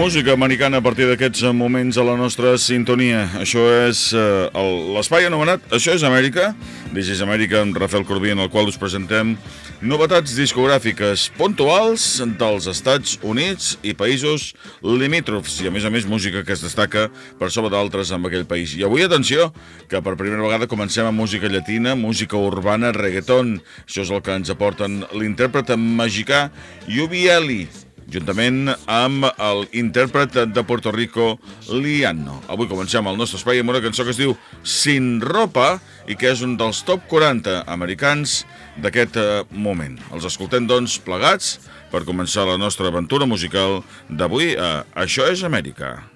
música americana a partir d'aquests moments a la nostra sintonia. Això és eh, l'espai anomenat Això és Amèrica, This is Amèrica amb Rafael Corbí, en el qual us presentem novetats discogràfiques puntuals dels Estats Units i països limítrofs, i a més a més música que es destaca per sobre d'altres amb aquell país. I avui, atenció, que per primera vegada comencem amb música llatina, música urbana, reggaeton. Això és el que ens aporten l'intèrpret mexicà Yubieli, juntament amb el intèrpret de Puerto Rico, Liano. Avui comencem el nostre espai amb una cançó que es diu Sin ropa i que és un dels top 40 americans d'aquest eh, moment. Els escoltem, doncs, plegats per començar la nostra aventura musical d'avui a Això és Amèrica.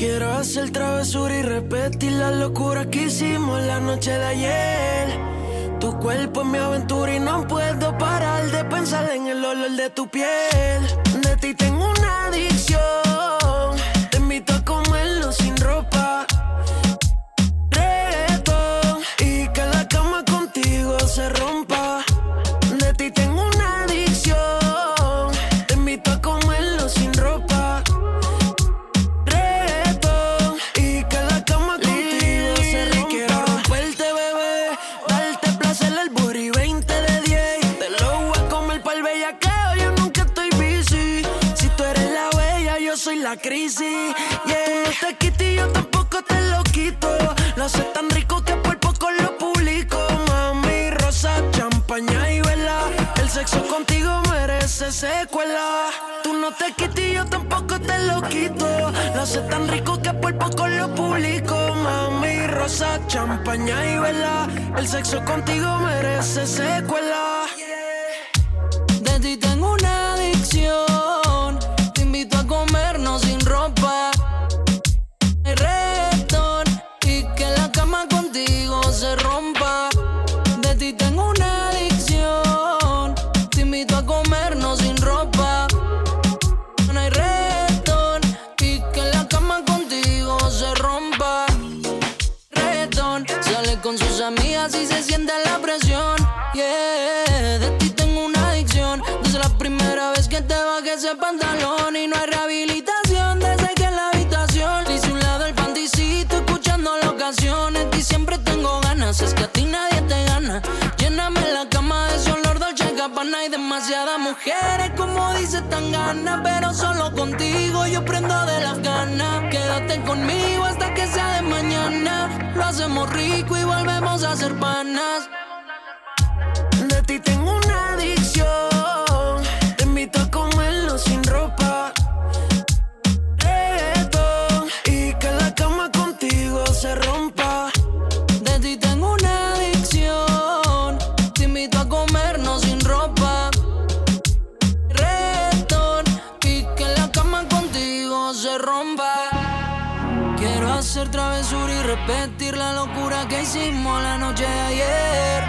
Quiero hacer travesura y repetir la locura que hicimos la noche de ayer. Tu cuerpo es mi aventura y no puedo parar de pensar en el olor de tu piel. De ti tengo una adicción. La crisis. Yeah. Tú no te quitas y yo tampoco te lo quito. Lo hace tan rico que por poco lo publico. Mami, rosa, champaña y vela. El sexo contigo merece secuela. Tú no te quitas y yo tampoco te lo quito. Lo hace tan rico que por poco lo publico. Mami, rosa, champaña y vela. El sexo contigo merece secuela. De mujeres como dice tan gana, pero solo contigo yo prendo de las ganas. Quédate conmigo hasta que sea de mañana. Lo hacemos rico y volvemos a ser panas. De ti tengo una adicción. Quiero hacer travesura y repetir la locura que hicimos la noche de ayer.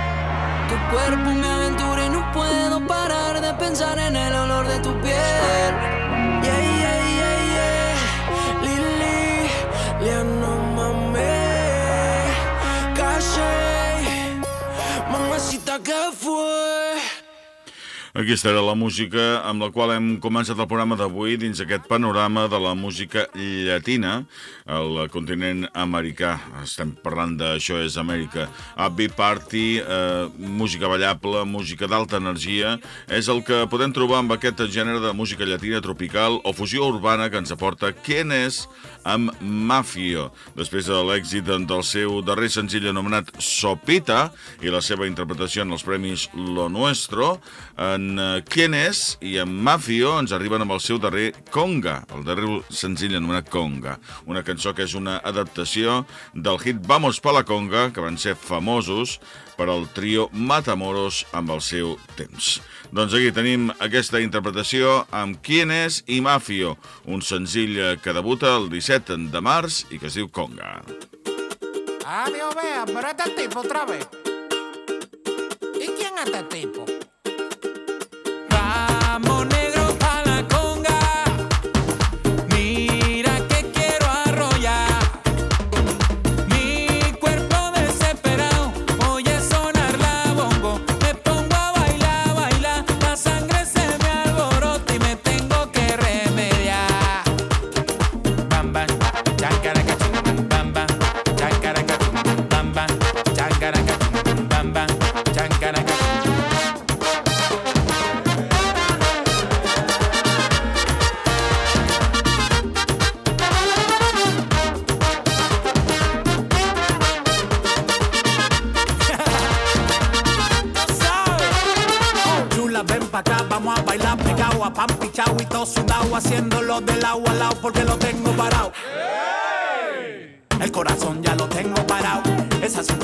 Tu cuerpo mi aventura y no puedo parar de pensar en el olor de tu piel. Yeah, yeah, yeah, yeah. Lili, Liano, mame, calle, mamacita que fue. Aquesta era la música amb la qual hem començat el programa d'avui dins aquest panorama de la música llatina al continent americà. Estem parlant d'Això és Amèrica. Happy Party, eh, música ballable, música d'alta energia, és el que podem trobar amb aquest gènere de música llatina tropical o fusió urbana que ens aporta Quién és amb Mafio. Després de l'èxit del seu darrer senzill anomenat Sopita i la seva interpretació en els premis Lo Nuestro, en eh, Quién és i en Mafio ens arriben amb el seu darrer Conga, el darrer senzill anomenat Conga, una cançó que és una adaptació del hit Vamos pa la Conga, que van ser famosos per al trio Matamoros amb el seu temps. Doncs aquí tenim aquesta interpretació amb Quién és i Mafio, un senzill eh, que debuta el 17 de març i que es diu Conga. Dios vea, pero este tipo otra vez. ¿Y quién es este tipo? chancaraca, bam, bam, bam, chancaraca. vamos a bailar pegado a pan y todo sudado haciéndolo del agua al lado porque lo tengo parado.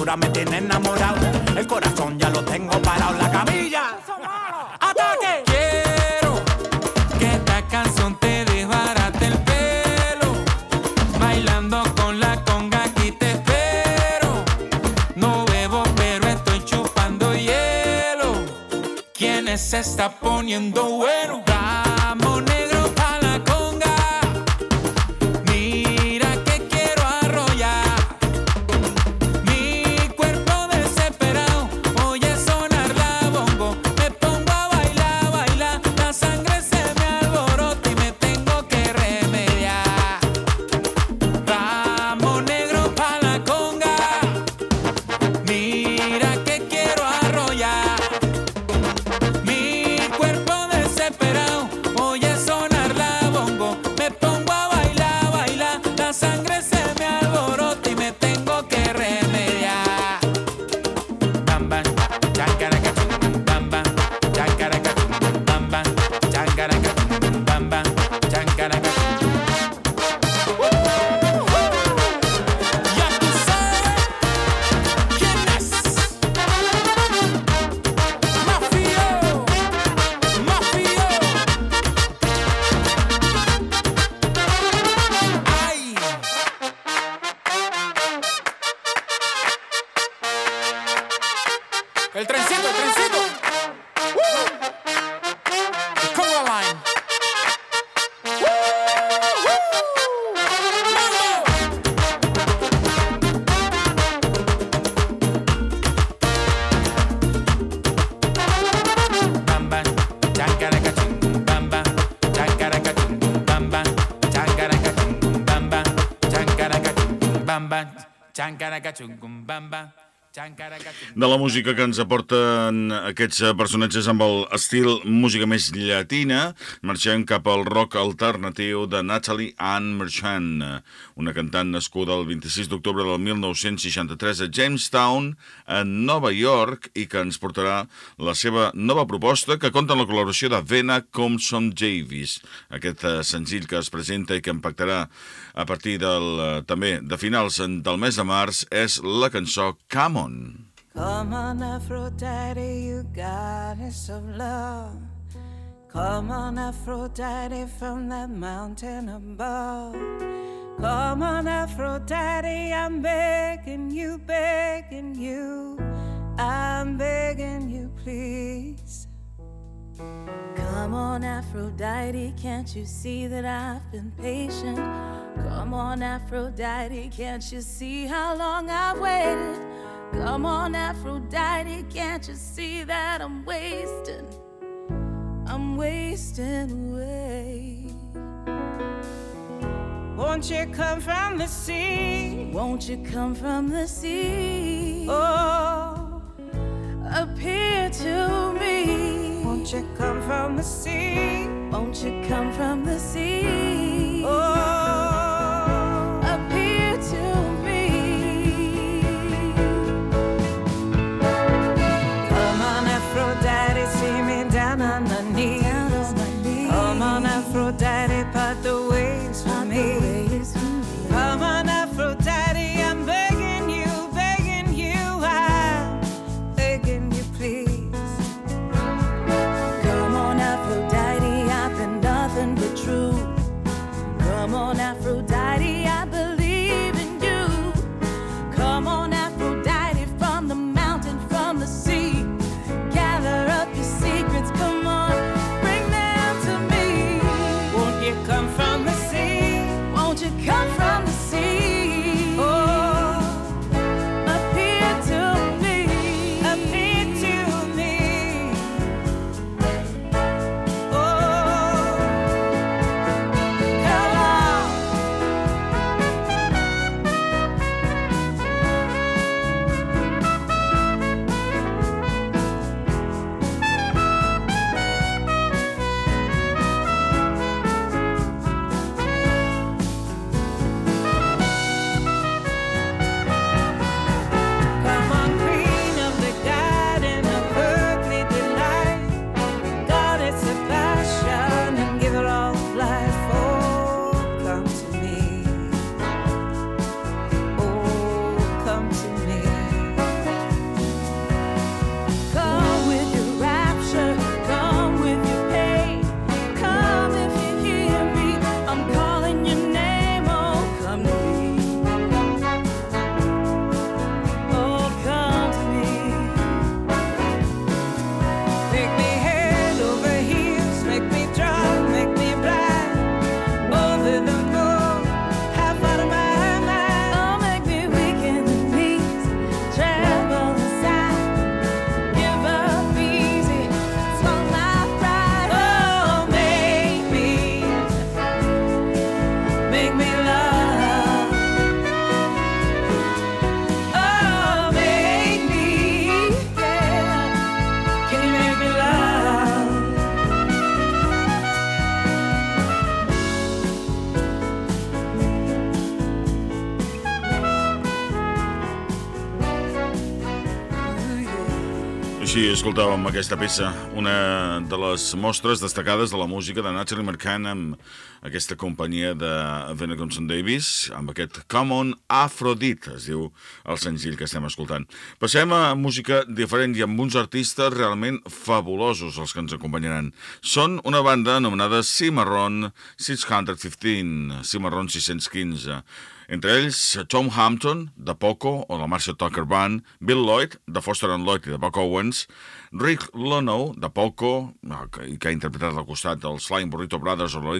Cintura me tiene enamorado. El corazón ya lo tengo parado, la camilla. ¡Ataque! Quiero que esta canción te desbarate el pelo. Bailando con la conga aquí te espero. No bebo, pero estoy chupando hielo. ¿Quién se está poniendo música que ens aporten aquests eh, personatges amb el estil música més llatina, marxem cap al rock alternatiu de Natalie Ann Merchant, una cantant nascuda el 26 d'octubre del 1963 a Jamestown, a Nova York, i que ens portarà la seva nova proposta que compta amb la col·laboració de Vena Compson Davis. Aquest eh, senzill que es presenta i que impactarà a partir del, eh, també de finals del mes de març és la cançó Come On. Come on, Aphrodite, you goddess of love. Come on, Aphrodite, from that mountain above. Come on, Aphrodite, I'm begging you, begging you. I'm begging you, please. Come on, Aphrodite, can't you see that I've been patient? Come on, Aphrodite, can't you see how long I've waited? Come on, Aphrodite, can't you see that I'm wasting? I'm wasting away. Won't you come from the sea? Won't you come from the sea? Oh, appear to me. Won't you come from the sea? Won't you come from the sea? Escoltàvem aquesta peça, una de les mostres destacades de la música de Natalie Mercant amb aquesta companyia de Venegonson Davis, amb aquest Common Aphrodite, es diu el senzill que estem escoltant. Passem a música diferent i amb uns artistes realment fabulosos els que ens acompanyaran. Són una banda anomenada Cimarron 615, Cimarron 615, entre ells, Tom Hampton, de Poco, o la Marcia Tucker Band, Bill Lloyd, de Foster and Lloyd i de Buck Owens, Rick Lono, de Poco, que, que ha interpretat al costat dels Flying Burrito Brothers o la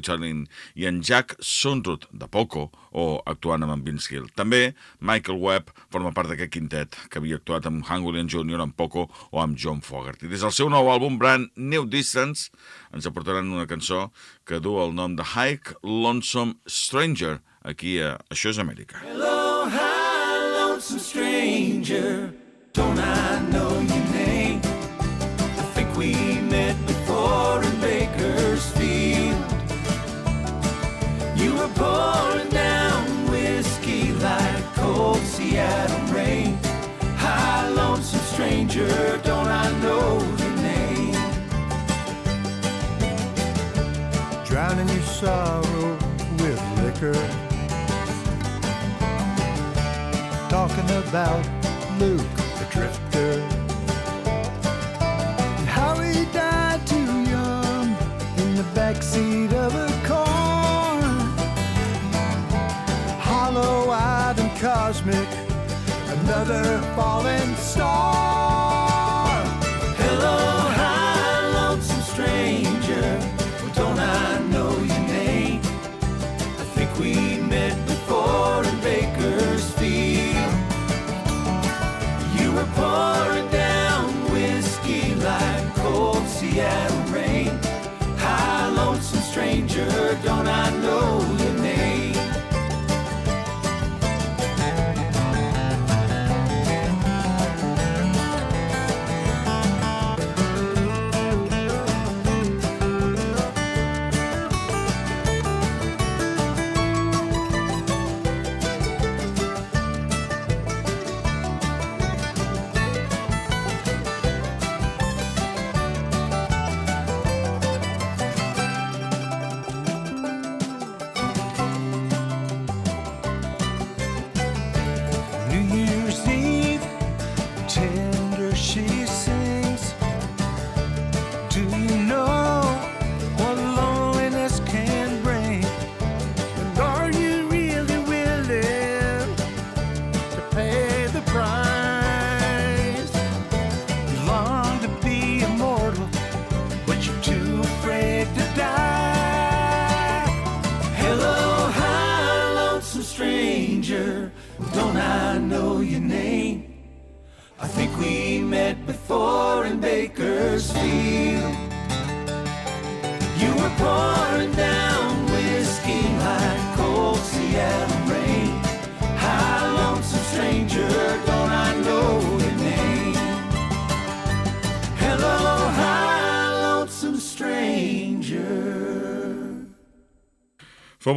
i en Jack Sundrud, de Poco, o actuant amb en Vince Gill. També Michael Webb forma part d'aquest quintet, que havia actuat amb Hank Williams Jr., amb Poco o amb John Fogerty. Des del seu nou àlbum, Brand New Distance, ens aportaran una cançó que du el nom de Hike Lonesome Stranger, aquí a Això és Amèrica. Hello, hi, lonesome stranger. Don't I know your name? Stranger. Don't I know your name? drowning your sorrow with liquor. Talking about Luke the Drifter. And how he died too young in the backseat of a car. Hollow eyed and cosmic, another falling star.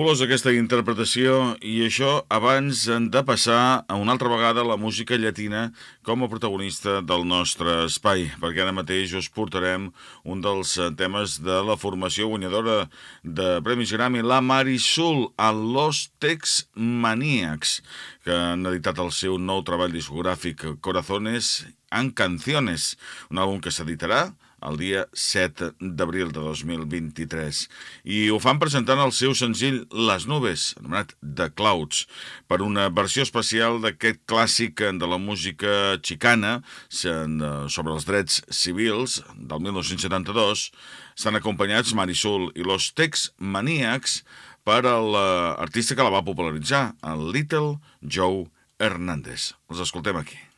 Fabulosa aquesta interpretació i això abans de passar a una altra vegada la música llatina com a protagonista del nostre espai, perquè ara mateix us portarem un dels eh, temes de la formació guanyadora de Premis Grammy, la Marisol, a Los Tex Maníacs, que han editat el seu nou treball discogràfic Corazones en Canciones, un àlbum que s'editarà el dia 7 d'abril de 2023. I ho fan presentant el seu senzill Les Nubes, anomenat The Clouds, per una versió especial d'aquest clàssic de la música xicana sobre els drets civils del 1972. Estan acompanyats Marisol i los Tex Maníacs per l'artista que la va popularitzar, el Little Joe Hernández. Els escoltem aquí.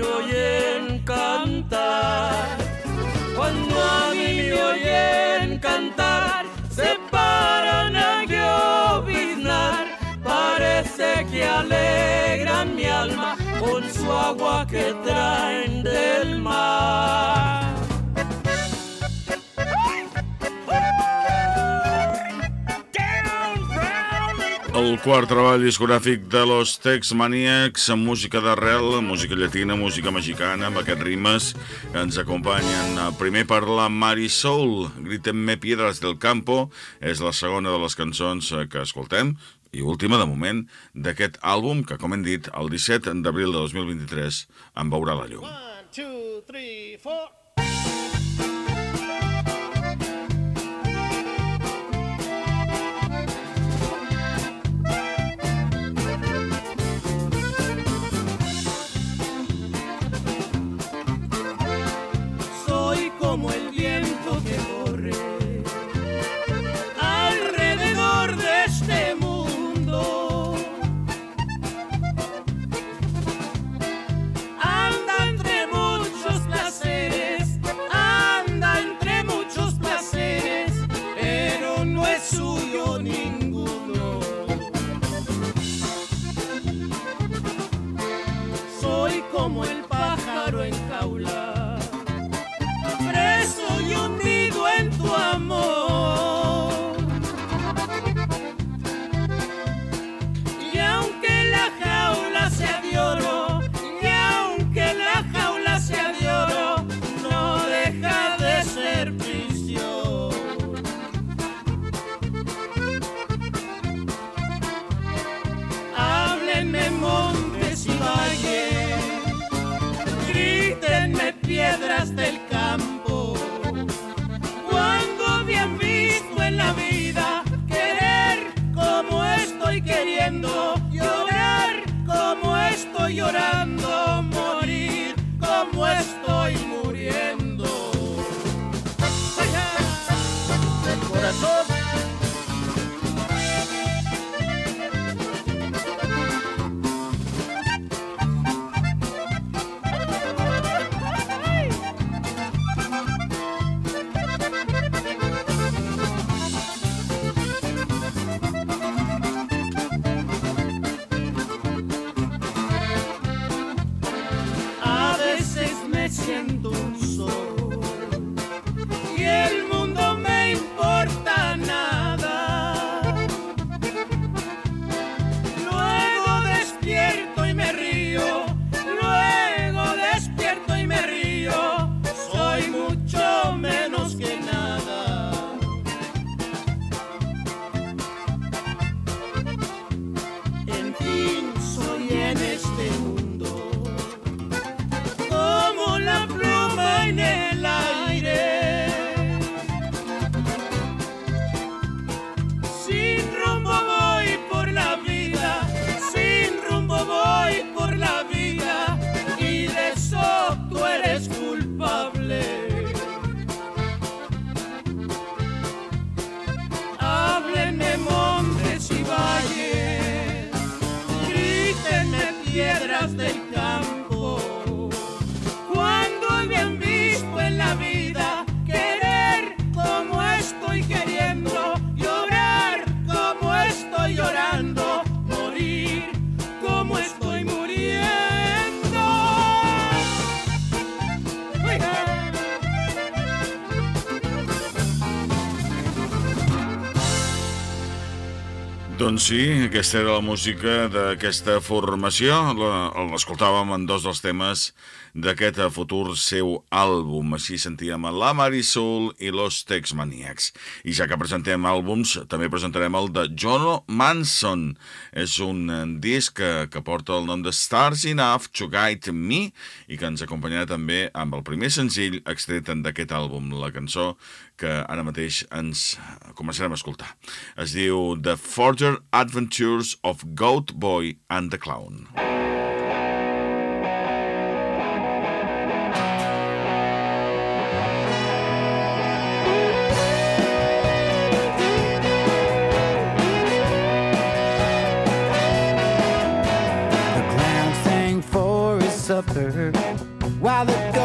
oyen cantar, cuando a mí me oyen cantar, se paran a lloviznar, parece que alegran mi alma con su agua que traen del mar. quart treball discogràfic de los Tex Maniacs amb música d'arrel, música llatina, música mexicana, amb aquests rimes que ens acompanyen. Primer per la Marisol, Gritem-me piedras del campo, és la segona de les cançons eh, que escoltem, i última, de moment, d'aquest àlbum que, com hem dit, el 17 d'abril de 2023 en veurà la llum. One, two, three, four... Doncs sí, aquesta era la música d'aquesta formació. L'escoltàvem en dos dels temes d'aquest futur seu àlbum. Així sentíem La Marisol i Los Tex Maniacs. I ja que presentem àlbums, també presentarem el de Jono Manson. És un eh, disc que, que porta el nom de Stars Enough to Guide Me i que ens acompanyarà també amb el primer senzill extret d'aquest àlbum. La cançó que ara mateix ens començarem a escoltar. Es diu The Forger Adventures of Goat Boy and the Clown. Supper while the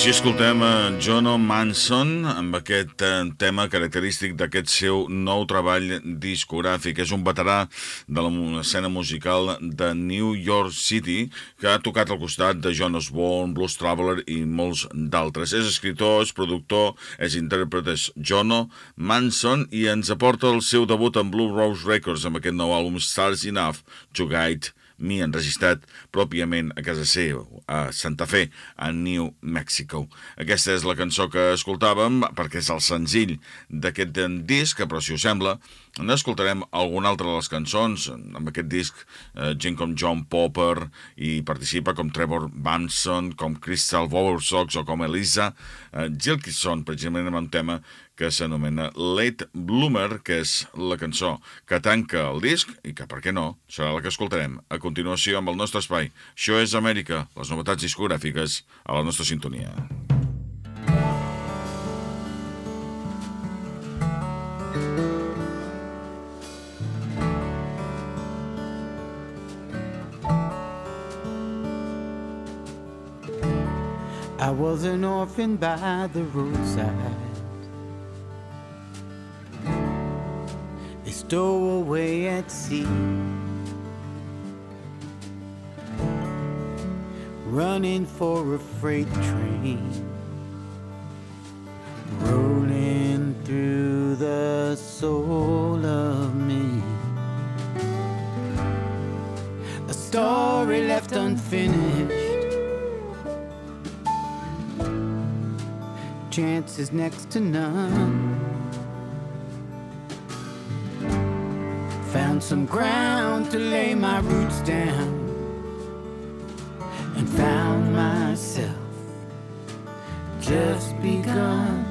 Així escoltem a Jono Manson amb aquest eh, tema característic d'aquest seu nou treball discogràfic. És un veterà de l'escena musical de New York City que ha tocat al costat de John Osborne, Blues Traveler i molts d'altres. És escriptor, és productor, és intèrpret, és Jono Manson i ens aporta el seu debut en Blue Rose Records amb aquest nou àlbum Stars Enough to Guide mi enregistrat pròpiament a casa seva, a Santa Fe, a New Mexico. Aquesta és la cançó que escoltàvem, perquè és el senzill d'aquest disc, però si us sembla, n'escoltarem alguna altra de les cançons. Amb aquest disc, eh, gent com John Popper i participa com Trevor Banson, com Crystal Bowersox o com Elisa eh, Gilkison, precisament amb un tema que s'anomena Late Bloomer, que és la cançó que tanca el disc i que, per què no, serà la que escoltarem a continuació amb el nostre espai. Això és Amèrica, les novetats discogràfiques a la nostra sintonia. I was an orphan by the roadside. Stowaway at sea. Running for a freight train. Rolling through the soul of me. A story left unfinished. chances next to none. Some ground to lay my roots down, and found myself just begun.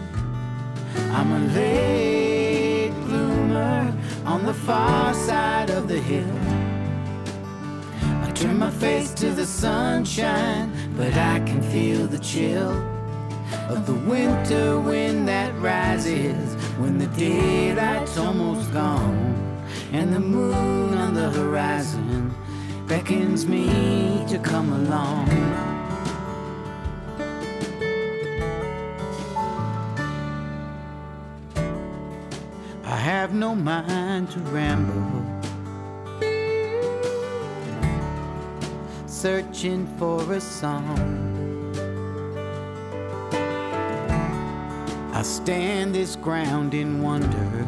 I'm a late bloomer on the far side of the hill. I turn my face to the sunshine, but I can feel the chill of the winter wind that rises when the daylight's almost gone and the moon on the horizon beckons me to come along. I have no mind to ramble, searching for a song. I stand this ground in wonder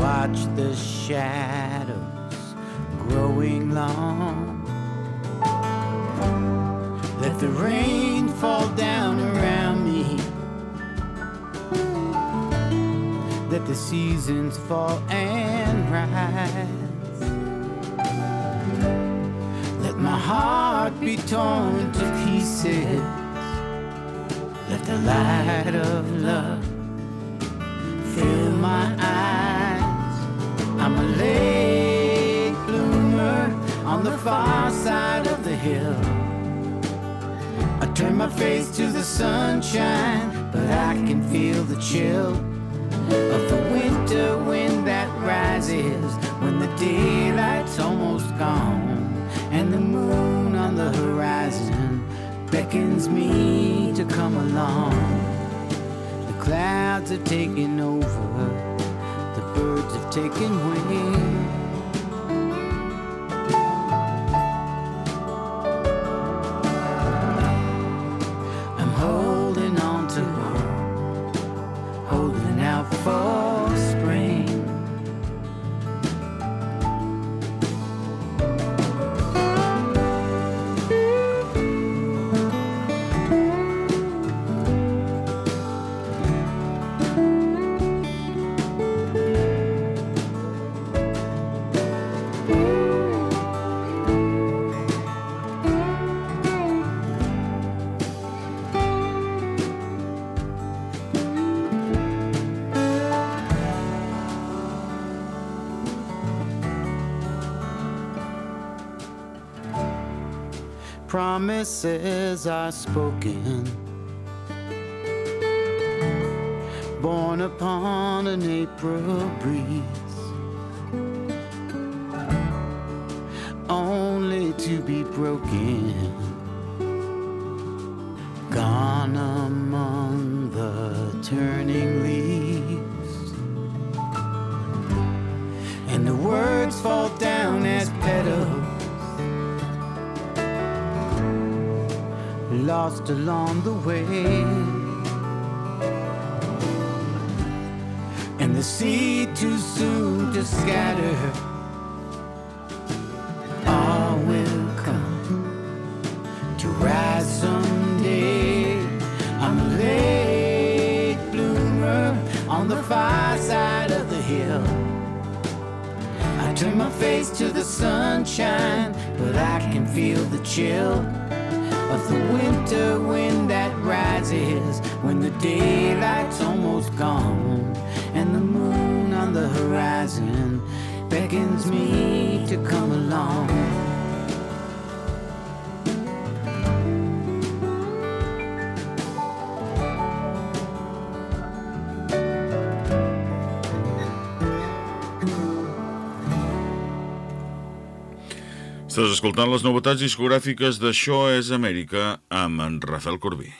watch the shadows growing long. Let the rain fall down around me. Let the seasons fall and rise. Let my heart be torn to pieces. Let the light of love fill my eyes. Far side of the hill. I turn my face to the sunshine, but I can feel the chill of the winter wind that rises when the daylight's almost gone and the moon on the horizon beckons me to come along. The clouds are taking over, the birds have taken wing. Promises are spoken, born upon an April breeze, only to be broken gone among the turning leaves. And the words fall down as petals. Lost along the way. And the seed too soon to scatter. All will come to rise someday. I'm a late bloomer on the far side of the hill. I turn my face to the sunshine, but I can feel the chill of the winter wind that rises when the daylight's almost gone and the moon on the horizon beckons me to come along. Estàs escoltant les novetats discogràfiques d'Això és Amèrica amb en Rafael Corbí.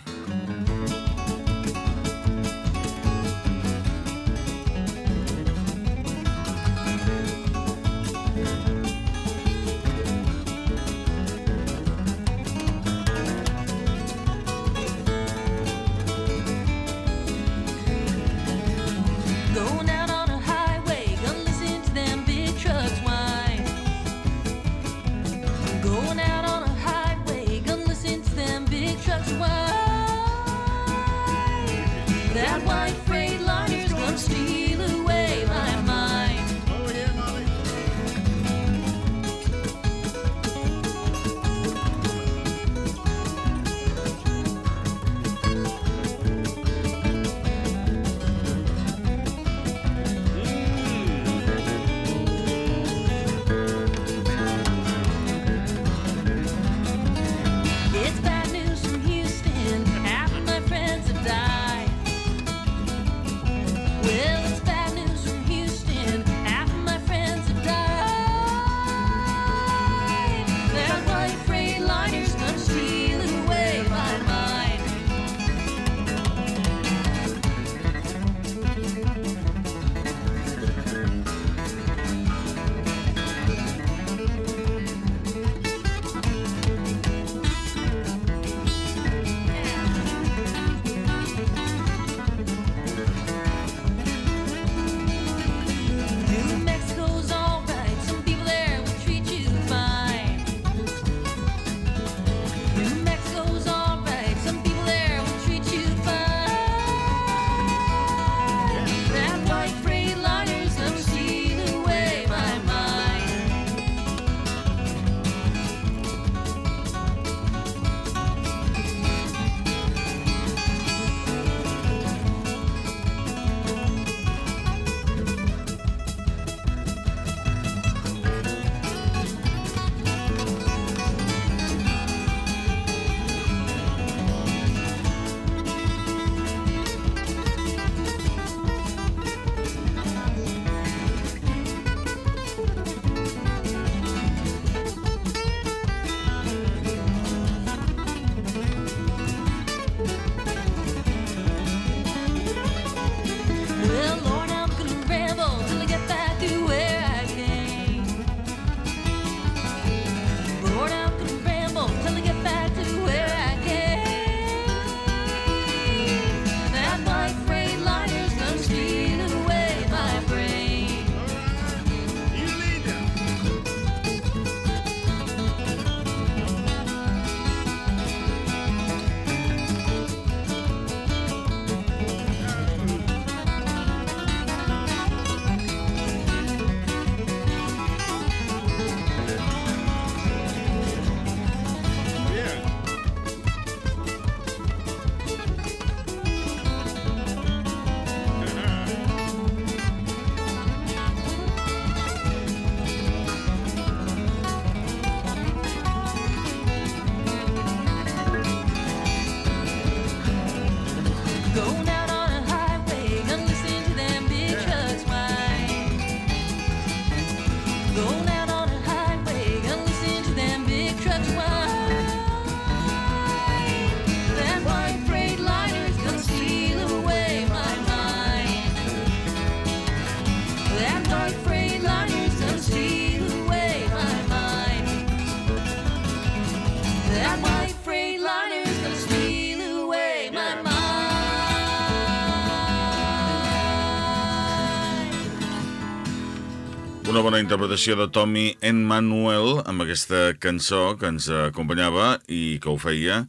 Bona interpretació de Tommy Emmanuel amb aquesta cançó que ens acompanyava i que ho feia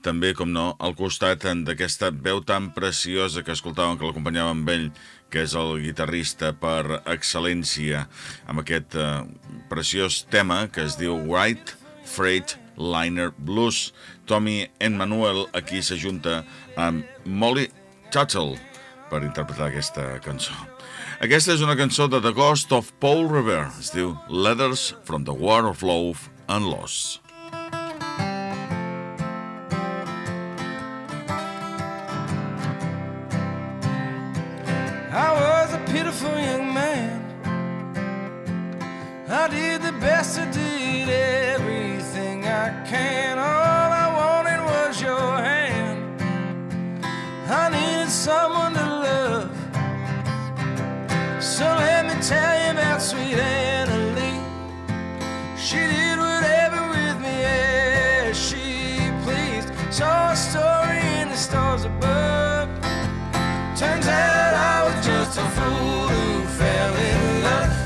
també, com no, al costat d'aquesta veu tan preciosa que escoltàvem, que l'acompanyava amb ell, que és el guitarrista per excel·lència, amb aquest eh, preciós tema que es diu White Freight Liner Blues. Tommy Emmanuel aquí s'ajunta amb Molly Tuttle per interpretar aquesta cançó. Aquesta és una cançó de The Ghost of Paul Revere. Es diu Letters from the War of Love and Loss.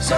So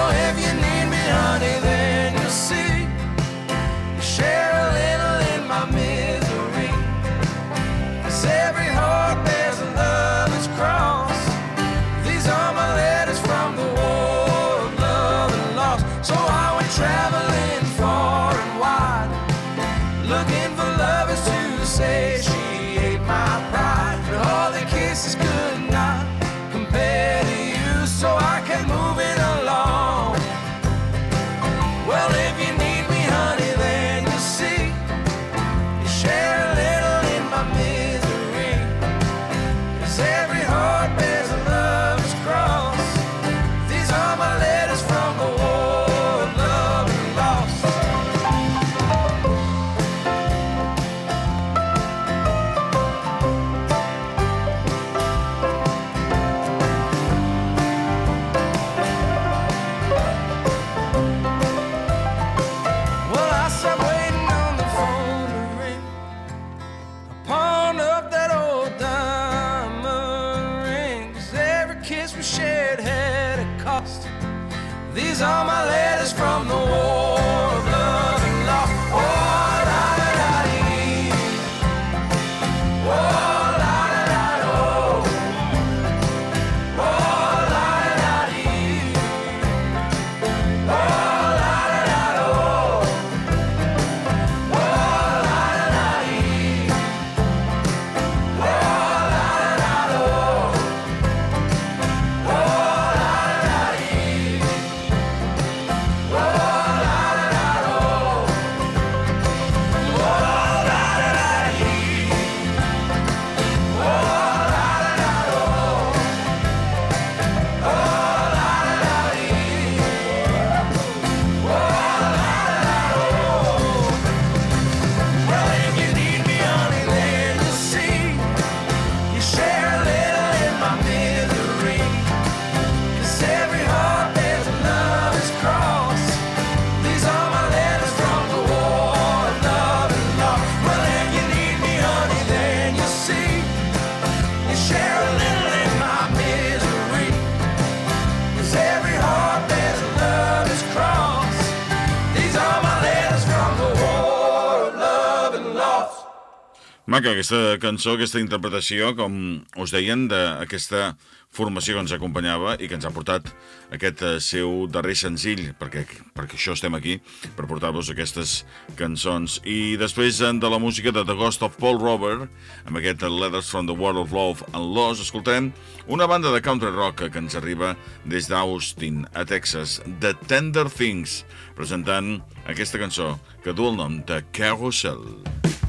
Maca, aquesta cançó, aquesta interpretació, com us deien, d'aquesta formació que ens acompanyava i que ens ha portat aquest eh, seu darrer senzill, perquè, perquè això estem aquí, per portar-vos aquestes cançons. I després eh, de la música de The Ghost of Paul Robert, amb aquest Letters from the World of Love and Loss, escoltarem una banda de country rock que ens arriba des d'Austin, a Texas, The Tender Things, presentant aquesta cançó que du el nom de Carousel. Set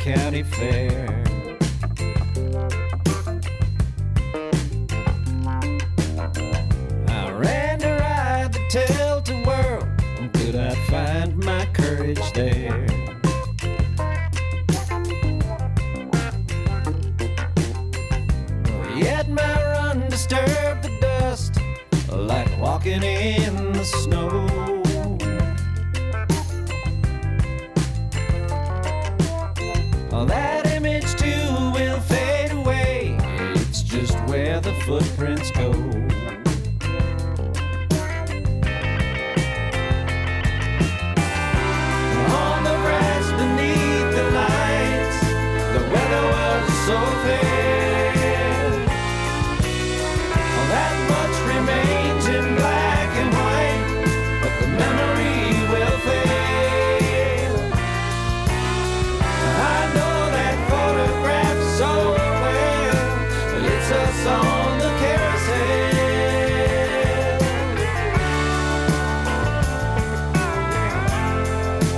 County Fair.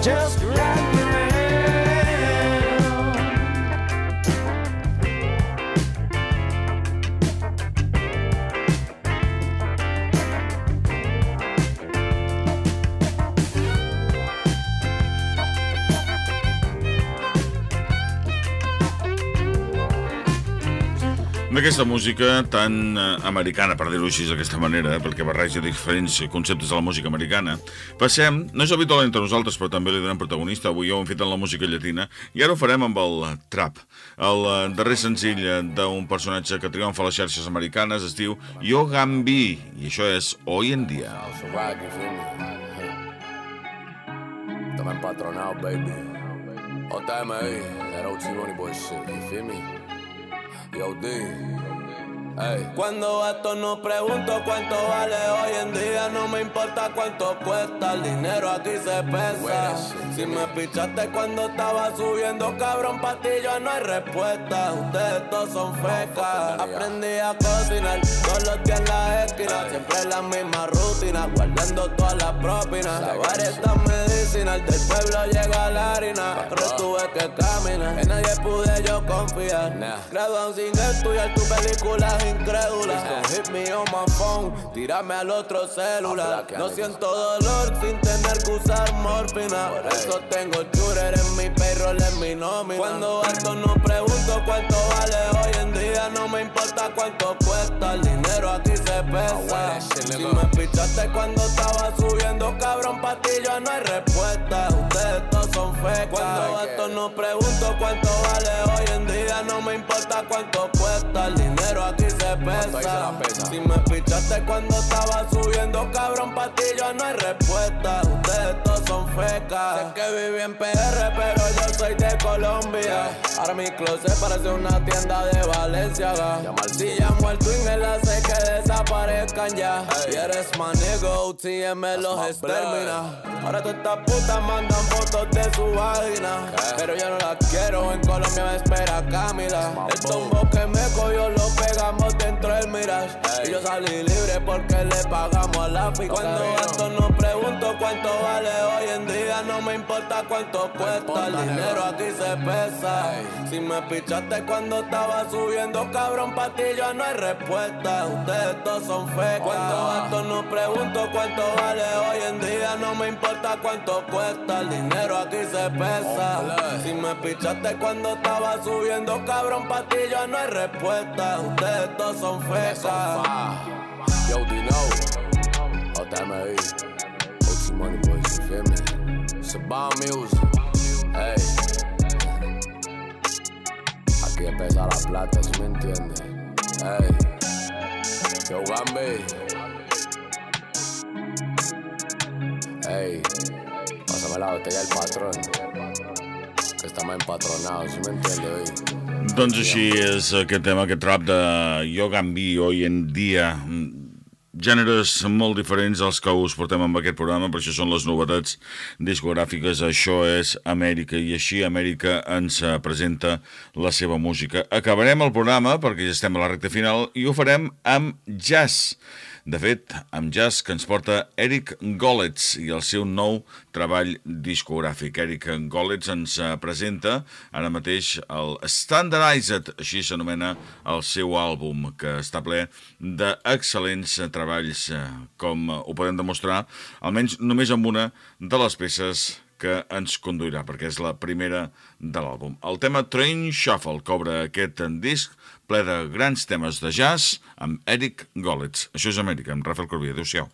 Just D'aquesta música tan eh, americana, per dir-ho així d'aquesta manera, eh, perquè barreja diferents conceptes de la música americana, passem, no és habitual entre nosaltres, però també li donem protagonista, avui ho hem fet en la música llatina, i ara ho farem amb el trap. El eh, darrer senzill d'un personatge que triomfa a les xarxes americanes es diu Yo Gambi, i això és Hoy en Dia. Estamos empatronado, baby. OTMI, that OT Money Boy shit, you feel me? Yo, D. Cuando gasto no pregunto cuánto vale hoy en día, no me importa cuánto cuesta, el dinero aquí se pesa. Si me pichaste cuando estaba subiendo, cabrón, patillo no hay respuesta. Ustedes todos son fecas. Aprendí a cocinar todos los días en la esquina, siempre la misma rutina, guardando todas las propinas. La vareta medicinal del pueblo llega a la harina, pero tuve que caminar, en nadie pude yo confiar. Graduado sin estudiar tu película incrédula. Don't hit me on my phone, tírame al otro celular. No siento dolor sin tener que usar morfina. Por eso tengo shooter en mi payroll, en mi nómina. Cuando gasto no pregunto cuánto vale hoy en día. No me importa cuánto cuesta, el dinero aquí se pesa. Si me pichaste cuando estaba subiendo, cabrón, patillo no hay respuesta. Ustedes todos son fecas. Cuando gasto no pregunto cuánto vale hoy en día. No me importa cuánto cuesta, el dinero aquí se pesa. Si me pichaste cuando estaba subiendo, cabrón, patillo no hay respuesta. Ustedes todos son fecas. Sé que viví en PR, pero yo soy de Colombia. Ahora mi closet parece una tienda de Valencia. Si llamo al twin, él hace que desaparezcan ya. Y eres manego, UTM los extermina. Ahora todas estas putas mandan fotos de su vagina. Pero yo no la quiero, en Colombia me espera Camila. El que me cogió lo pega quedamos dentro del Mirage. Y yo salí libre porque le pagamos a la fi. Cuando gasto no pregunto cuánto vale hoy en día, no me importa cuánto cuesta. El dinero aquí se pesa. Si me pichaste cuando estaba subiendo, cabrón, pa' ti ya no hay respuesta. Ustedes todos son fecas. Cuando gasto no pregunto cuánto vale hoy en día, no me importa cuánto cuesta. El dinero aquí se pesa. Si me pichaste cuando estaba subiendo, cabrón, pa' ti ya no hay respuesta. Ustedes todos son fecas. Yo, Dino, JMI, OT Money Boys, you feel me? It's a bomb music, hey. Aquí empieza la plata, ¿sí me entiendes? Hey, yo, Gambi. Hey, pásame la botella del patrón. Estamos empatronados, ¿sí me? Ey? Doncs així és aquest tema, aquest rap de Yogambi hoy en dia. Gèneres molt diferents als que us portem amb aquest programa, per això són les novetats discogràfiques. Això és Amèrica i així Amèrica ens presenta la seva música. Acabarem el programa, perquè ja estem a la recta final, i ho farem amb jazz. De fet, amb jazz que ens porta Eric Golitz i el seu nou treball discogràfic. Eric Golitz ens eh, presenta ara mateix el Standardized, així s'anomena el seu àlbum, que està ple d'excel·lents treballs, eh, com ho podem demostrar, almenys només amb una de les peces que ens conduirà, perquè és la primera de l'àlbum. El tema Train Shuffle cobra aquest disc ple de grans temes de jazz amb Eric Golitz. Això és Amèrica, amb Rafael Corbí. Adéu-siau.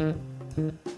Mm-hmm.